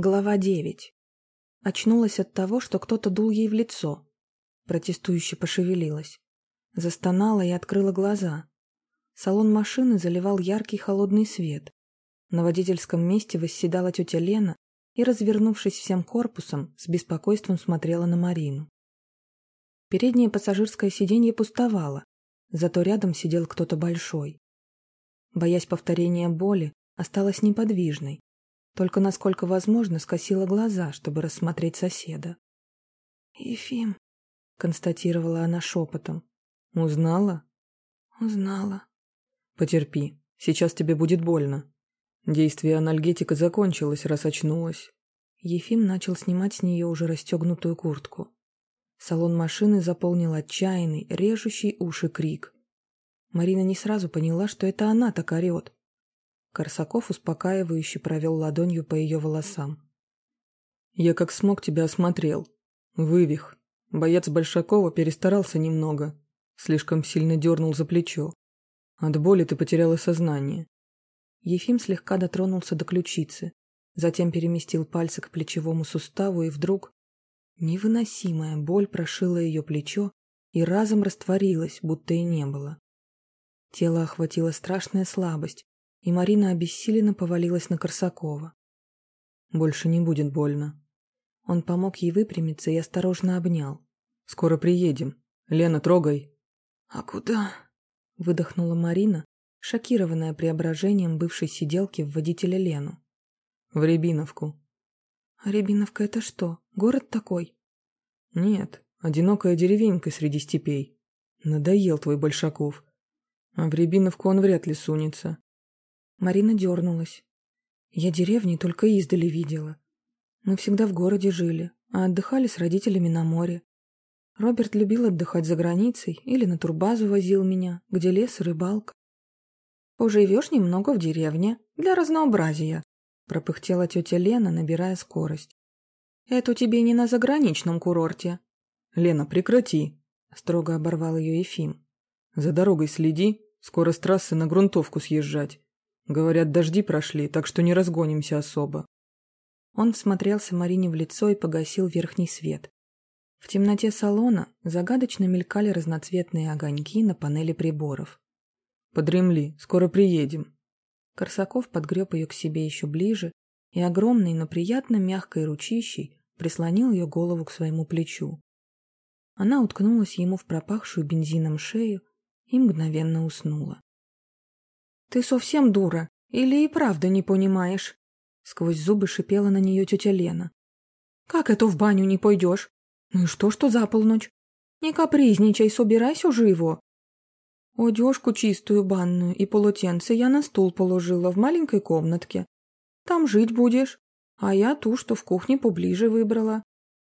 Глава 9. Очнулась от того, что кто-то дул ей в лицо. Протестующе пошевелилась. Застонала и открыла глаза. Салон машины заливал яркий холодный свет. На водительском месте восседала тетя Лена и, развернувшись всем корпусом, с беспокойством смотрела на Марину. Переднее пассажирское сиденье пустовало, зато рядом сидел кто-то большой. Боясь повторения боли, осталась неподвижной, только насколько возможно скосила глаза, чтобы рассмотреть соседа. «Ефим», — констатировала она шепотом. «Узнала?» «Узнала». «Потерпи, сейчас тебе будет больно. Действие анальгетика закончилось, раз очнулась». Ефим начал снимать с нее уже расстегнутую куртку. Салон машины заполнил отчаянный, режущий уши крик. Марина не сразу поняла, что это она так орет. Корсаков успокаивающе провел ладонью по ее волосам. «Я как смог тебя осмотрел. Вывих. Боец Большакова перестарался немного. Слишком сильно дернул за плечо. От боли ты потеряла сознание». Ефим слегка дотронулся до ключицы, затем переместил пальцы к плечевому суставу и вдруг... Невыносимая боль прошила ее плечо и разом растворилась, будто и не было. Тело охватила страшная слабость, и Марина обессиленно повалилась на Корсакова. «Больше не будет больно». Он помог ей выпрямиться и осторожно обнял. «Скоро приедем. Лена, трогай». «А куда?» — выдохнула Марина, шокированная преображением бывшей сиделки в водителя Лену. «В Рябиновку». «А Рябиновка — это что, город такой?» «Нет, одинокая деревенька среди степей. Надоел твой Большаков. А в Рябиновку он вряд ли сунется. Марина дернулась. Я деревни только издали видела. Мы всегда в городе жили, а отдыхали с родителями на море. Роберт любил отдыхать за границей или на турбазу возил меня, где лес и рыбалка. «Поживешь немного в деревне, для разнообразия», — пропыхтела тетя Лена, набирая скорость. «Это тебе не на заграничном курорте». «Лена, прекрати», — строго оборвал ее Ефим. «За дорогой следи, скоро с трассы на грунтовку съезжать. Говорят, дожди прошли, так что не разгонимся особо. Он всмотрелся Марине в лицо и погасил верхний свет. В темноте салона загадочно мелькали разноцветные огоньки на панели приборов. «Подремли, скоро приедем». Корсаков подгреб ее к себе еще ближе и огромной, но приятно мягкой ручищей прислонил ее голову к своему плечу. Она уткнулась ему в пропахшую бензином шею и мгновенно уснула. «Ты совсем дура? Или и правда не понимаешь?» Сквозь зубы шипела на нее тетя Лена. «Как это в баню не пойдешь? Ну и что, что за полночь? Не капризничай, собирайся живо!» Одежку чистую банную и полотенце я на стул положила в маленькой комнатке. Там жить будешь, а я ту, что в кухне поближе выбрала.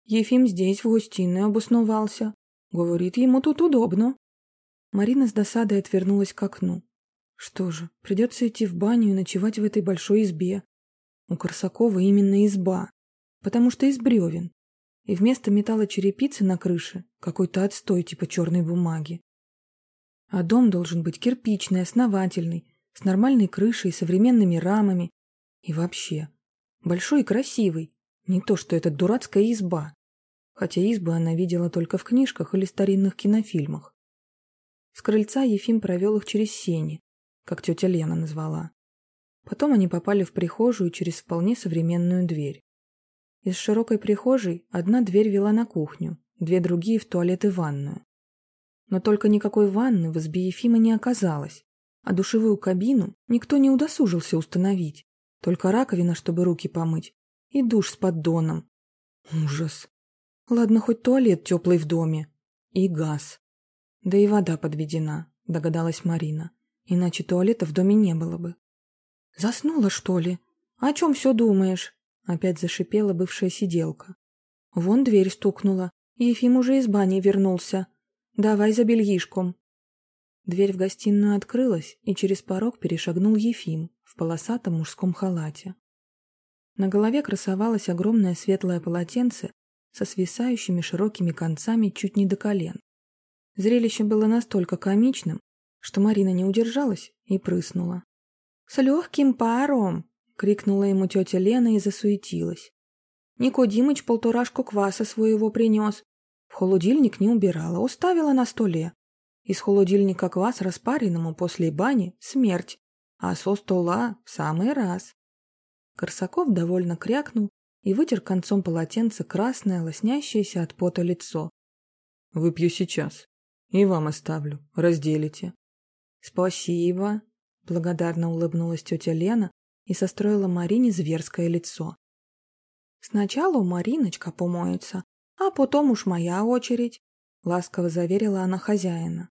Ефим здесь в гостиной обосновался. Говорит, ему тут удобно. Марина с досадой отвернулась к окну. Что же, придется идти в баню и ночевать в этой большой избе. У Корсакова именно изба, потому что из бревен. И вместо металла черепицы на крыше какой-то отстой типа черной бумаги. А дом должен быть кирпичный, основательный, с нормальной крышей современными рамами. И вообще, большой и красивый. Не то, что эта дурацкая изба. Хотя избы она видела только в книжках или старинных кинофильмах. С крыльца Ефим провел их через сени, как тетя Лена назвала. Потом они попали в прихожую через вполне современную дверь. Из широкой прихожей одна дверь вела на кухню, две другие в туалет и ванную. Но только никакой ванны в избе Ефима не оказалось, а душевую кабину никто не удосужился установить. Только раковина, чтобы руки помыть, и душ с поддоном. Ужас. Ладно, хоть туалет теплый в доме. И газ. Да и вода подведена, догадалась Марина. Иначе туалета в доме не было бы. «Заснула, что ли? О чем все думаешь?» Опять зашипела бывшая сиделка. Вон дверь стукнула. Ефим уже из бани вернулся. Давай за бельишком. Дверь в гостиную открылась, и через порог перешагнул Ефим в полосатом мужском халате. На голове красовалось огромное светлое полотенце со свисающими широкими концами чуть не до колен. Зрелище было настолько комичным, что Марина не удержалась и прыснула. «С легким паром!» — крикнула ему тетя Лена и засуетилась. Никодимыч полторашку кваса своего принес. В холодильник не убирала, уставила на столе. Из холодильника квас распаренному после бани — смерть, а со стола — в самый раз. Корсаков довольно крякнул и вытер концом полотенца красное, лоснящееся от пота лицо. «Выпью сейчас. И вам оставлю. Разделите». «Спасибо», — благодарно улыбнулась тетя Лена и состроила Марине зверское лицо. «Сначала Мариночка помоется, а потом уж моя очередь», — ласково заверила она хозяина.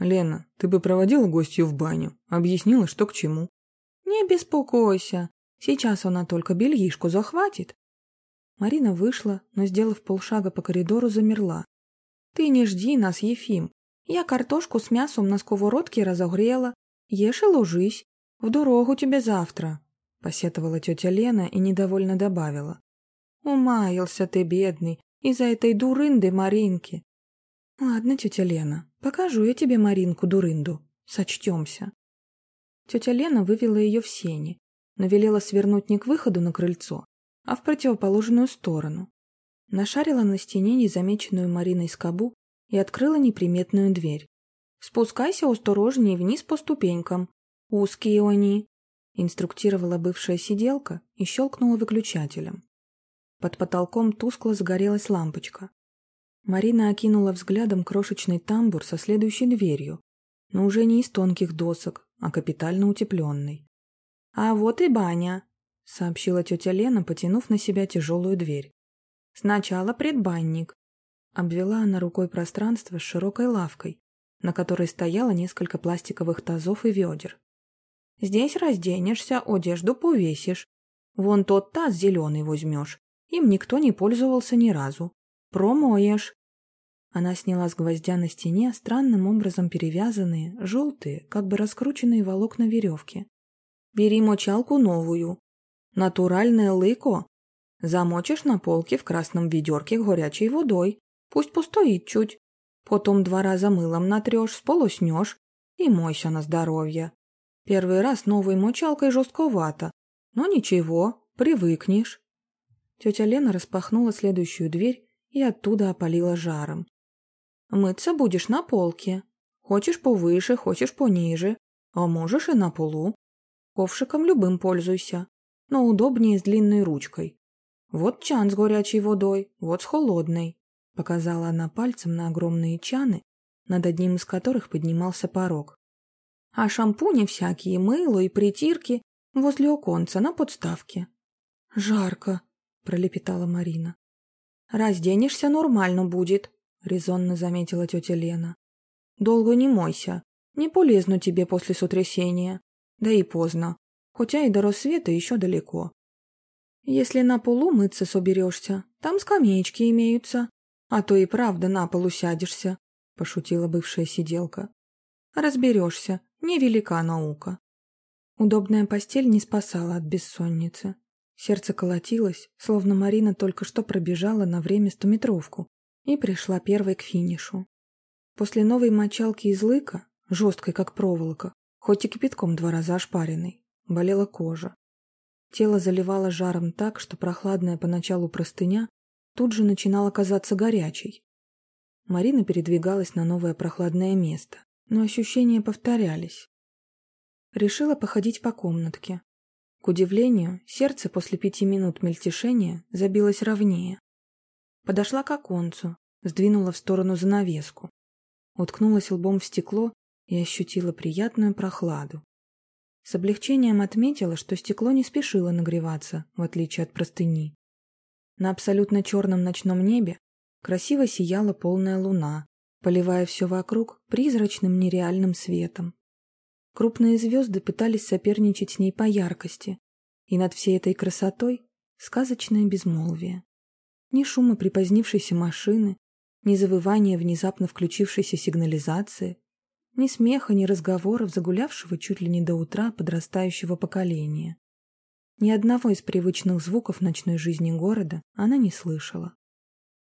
«Лена, ты бы проводила гостью в баню, объяснила, что к чему». «Не беспокойся, сейчас она только бельишку захватит». Марина вышла, но, сделав полшага по коридору, замерла. «Ты не жди нас, Ефим. Я картошку с мясом на сковородке разогрела. Ешь и ложись. В дорогу тебе завтра», — посетовала тетя Лена и недовольно добавила. «Умаялся ты, бедный, из-за этой дурынды Маринки». «Ладно, тетя Лена, покажу я тебе Маринку-дурынду. Сочтемся». Тетя Лена вывела ее в сени, но велела свернуть не к выходу на крыльцо, а в противоположную сторону. Нашарила на стене незамеченную Мариной скобу и открыла неприметную дверь. «Спускайся осторожнее вниз по ступенькам. Узкие они», — инструктировала бывшая сиделка и щелкнула выключателем. Под потолком тускло загорелась лампочка. Марина окинула взглядом крошечный тамбур со следующей дверью, но уже не из тонких досок, а капитально утепленной. «А вот и баня», — сообщила тетя Лена, потянув на себя тяжелую дверь. «Сначала предбанник, Обвела она рукой пространство с широкой лавкой, на которой стояло несколько пластиковых тазов и ведер. «Здесь разденешься, одежду повесишь. Вон тот таз зеленый возьмешь. Им никто не пользовался ни разу. Промоешь». Она сняла с гвоздя на стене странным образом перевязанные, желтые, как бы раскрученные волокна веревки. «Бери мочалку новую. Натуральное лыко. Замочишь на полке в красном ведерке горячей водой. Пусть постоит чуть. Потом два раза мылом натрешь, сполоснешь и мойся на здоровье. Первый раз новой мочалкой жестковато, но ничего, привыкнешь. Тетя Лена распахнула следующую дверь и оттуда опалила жаром. Мыться будешь на полке. Хочешь повыше, хочешь пониже, а можешь и на полу. Ковшиком любым пользуйся, но удобнее с длинной ручкой. Вот чан с горячей водой, вот с холодной. Показала она пальцем на огромные чаны, над одним из которых поднимался порог. А шампуни всякие, мыло и притирки возле оконца на подставке. «Жарко», — пролепетала Марина. «Разденешься, нормально будет», — резонно заметила тетя Лена. «Долго не мойся. Не полезно тебе после сотрясения. Да и поздно. Хотя и до рассвета еще далеко. Если на полу мыться соберешься, там скамеечки имеются. А то и правда на пол усядешься, — пошутила бывшая сиделка. Разберешься, невелика наука. Удобная постель не спасала от бессонницы. Сердце колотилось, словно Марина только что пробежала на время стометровку и пришла первой к финишу. После новой мочалки из лыка, жесткой как проволока, хоть и кипятком два раза ошпаренной, болела кожа. Тело заливало жаром так, что прохладная поначалу простыня тут же начинала казаться горячей. Марина передвигалась на новое прохладное место, но ощущения повторялись. Решила походить по комнатке. К удивлению, сердце после пяти минут мельтешения забилось ровнее. Подошла к оконцу, сдвинула в сторону занавеску. Уткнулась лбом в стекло и ощутила приятную прохладу. С облегчением отметила, что стекло не спешило нагреваться, в отличие от простыни. На абсолютно черном ночном небе красиво сияла полная луна, поливая все вокруг призрачным нереальным светом. Крупные звезды пытались соперничать с ней по яркости, и над всей этой красотой сказочное безмолвие. Ни шума припозднившейся машины, ни завывания внезапно включившейся сигнализации, ни смеха, ни разговоров загулявшего чуть ли не до утра подрастающего поколения. Ни одного из привычных звуков ночной жизни города она не слышала.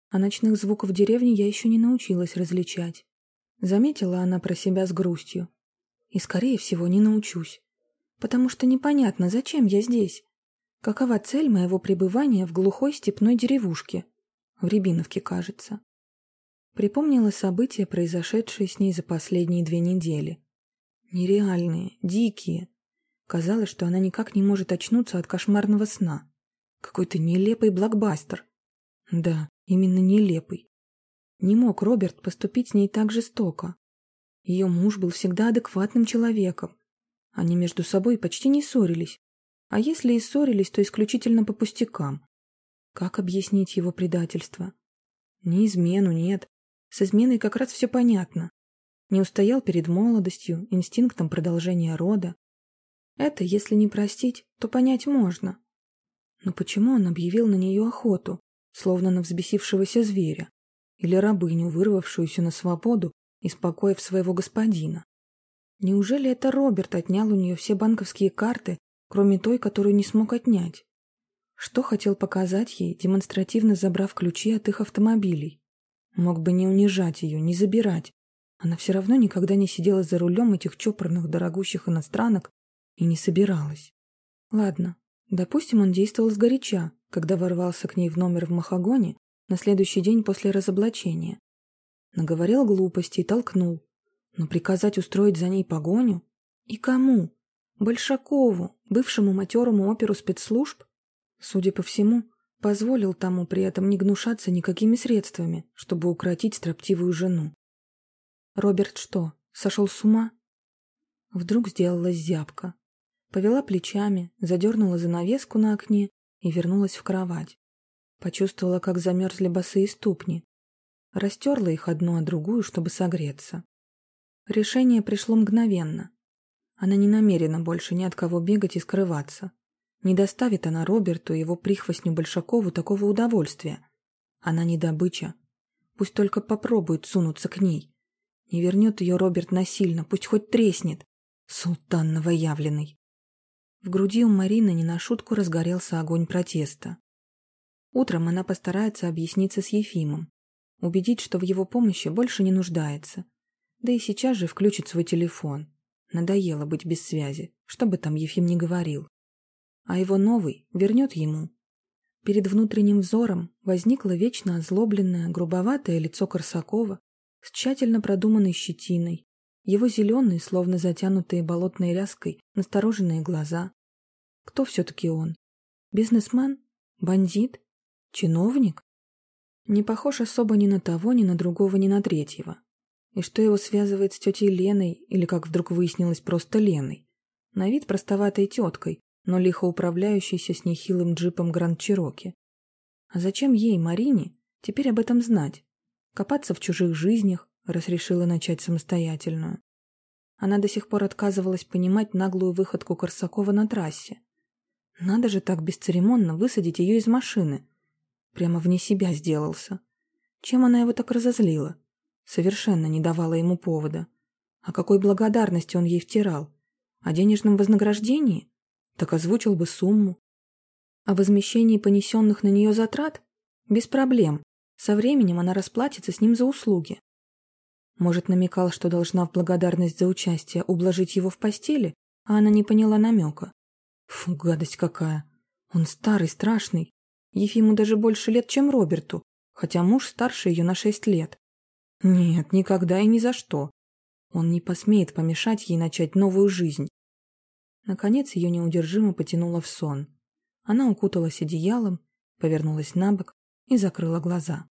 А ночных звуков деревни я еще не научилась различать. Заметила она про себя с грустью. И, скорее всего, не научусь. потому что непонятно, зачем я здесь. Какова цель моего пребывания в глухой степной деревушке? В Рябиновке, кажется. Припомнила события, произошедшие с ней за последние две недели. Нереальные, дикие. Казалось, что она никак не может очнуться от кошмарного сна. Какой-то нелепый блокбастер. Да, именно нелепый. Не мог Роберт поступить с ней так жестоко. Ее муж был всегда адекватным человеком. Они между собой почти не ссорились. А если и ссорились, то исключительно по пустякам. Как объяснить его предательство? Не измену, нет. С изменой как раз все понятно. Не устоял перед молодостью, инстинктом продолжения рода. Это, если не простить, то понять можно. Но почему он объявил на нее охоту, словно на взбесившегося зверя, или рабыню, вырвавшуюся на свободу из покоев своего господина? Неужели это Роберт отнял у нее все банковские карты, кроме той, которую не смог отнять? Что хотел показать ей, демонстративно забрав ключи от их автомобилей? Мог бы не унижать ее, не забирать. Она все равно никогда не сидела за рулем этих чопорных, дорогущих иностранок и не собиралась. Ладно, допустим, он действовал сгоряча, когда ворвался к ней в номер в Махагоне на следующий день после разоблачения. Наговорил глупости и толкнул. Но приказать устроить за ней погоню? И кому? Большакову, бывшему матерому оперу спецслужб? Судя по всему, позволил тому при этом не гнушаться никакими средствами, чтобы укротить строптивую жену. Роберт что, сошел с ума? Вдруг сделалась зябка. Повела плечами, задернула занавеску на окне и вернулась в кровать. Почувствовала, как замерзли босые ступни. Растерла их одну о другую, чтобы согреться. Решение пришло мгновенно. Она не намерена больше ни от кого бегать и скрываться. Не доставит она Роберту и его прихвостню Большакову такого удовольствия. Она не добыча. Пусть только попробует сунуться к ней. Не вернет ее Роберт насильно, пусть хоть треснет. Султан новоявленный. В груди у Марины не на шутку разгорелся огонь протеста. Утром она постарается объясниться с Ефимом, убедить, что в его помощи больше не нуждается. Да и сейчас же включит свой телефон. Надоело быть без связи, что бы там Ефим не говорил а его новый вернет ему. Перед внутренним взором возникло вечно озлобленное, грубоватое лицо Корсакова с тщательно продуманной щетиной, его зеленые, словно затянутые болотной ряской, настороженные глаза. Кто все-таки он? Бизнесмен? Бандит? Чиновник? Не похож особо ни на того, ни на другого, ни на третьего. И что его связывает с тетей Леной, или, как вдруг выяснилось, просто Леной? На вид простоватой теткой, но лихо управляющийся с нехилым джипом Гранд Чироки. А зачем ей, Марине, теперь об этом знать? Копаться в чужих жизнях, раз решила начать самостоятельную. Она до сих пор отказывалась понимать наглую выходку Корсакова на трассе. Надо же так бесцеремонно высадить ее из машины. Прямо вне себя сделался. Чем она его так разозлила? Совершенно не давала ему повода. О какой благодарности он ей втирал? О денежном вознаграждении? Так озвучил бы сумму. О возмещении понесенных на нее затрат? Без проблем. Со временем она расплатится с ним за услуги. Может, намекал, что должна в благодарность за участие ублажить его в постели, а она не поняла намека. Фу, гадость какая. Он старый, страшный. Ефиму даже больше лет, чем Роберту, хотя муж старше ее на шесть лет. Нет, никогда и ни за что. Он не посмеет помешать ей начать новую жизнь. Наконец ее неудержимо потянуло в сон. Она укуталась одеялом, повернулась на бок и закрыла глаза.